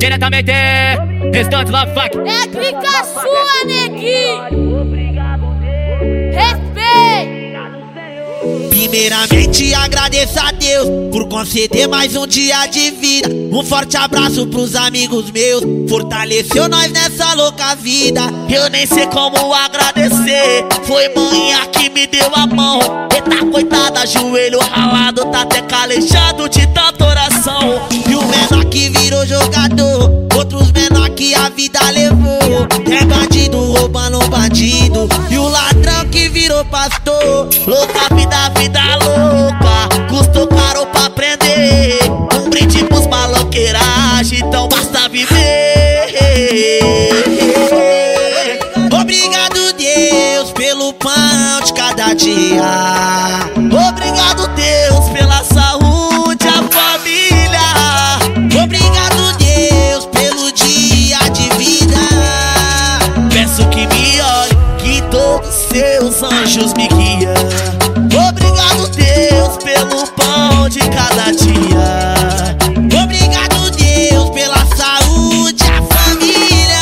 Diretamente, restante love fuck. É clica sua, neguinho. Respeito. Primeiramente agradeço a Deus por conceder mais um dia de vida. Um forte abraço pros amigos meus, fortaleceu nós nessa louca vida. Eu nem sei como agradecer, foi manhã que me deu a mão. Eita coitada, joelho ralado, tá até calejado de tanta oração. E o menor que virou jogador, vida levou. É bandido roubando bandido, e o ladrão que virou pastor. Louca vida, vida louca, custou caro pra aprender. Um brinde pros maloqueiragem, então basta viver. Obrigado, Deus, pelo pão de cada dia. Obrigado, Deus, seus anjos me guiam. Obrigado, Deus, pelo pão de cada dia. Obrigado, Deus, pela saúde, a família.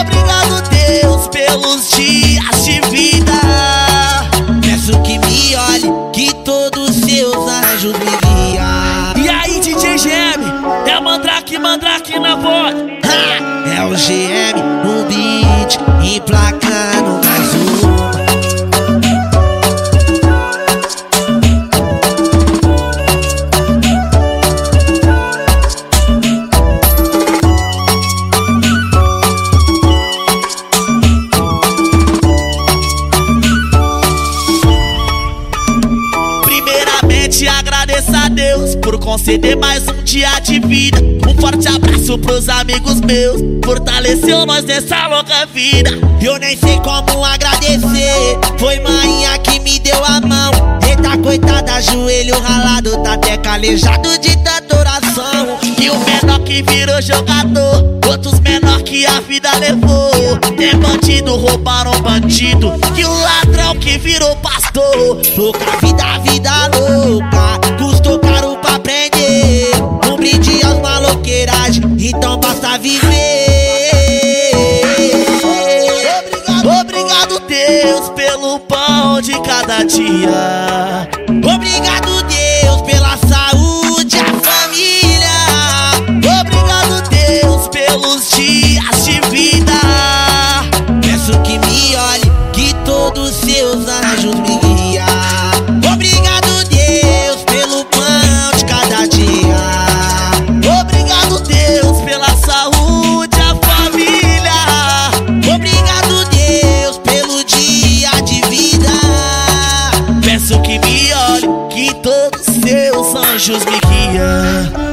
Obrigado, Deus, pelos dias de vida. Peço que me olhe, que todos seus anjos me guiam. E aí, DJ GM, é Mandrake, Mandrake na voz. Ha! É o GM no beat, emplacando Primeiramente agradeço a Deus por conceder mais um dia de vida. Um forte abraço pros amigos meus, fortaleceu nós nessa louca vida. Eu nem sei como agradecer, foi manhã que me deu a mão. Eita coitada, joelho ralado, tá até calejado de tanta oração. E o menor que virou jogador, outros menor que a vida levou. Tem bandido, roubaram bandido, e o ladrão que virou pastor. Louca vida, vida louca, Deus pelo pão de cada dia. Obrigado Deus pela saúde, a família. Obrigado Deus pelos dias anjos me guiam.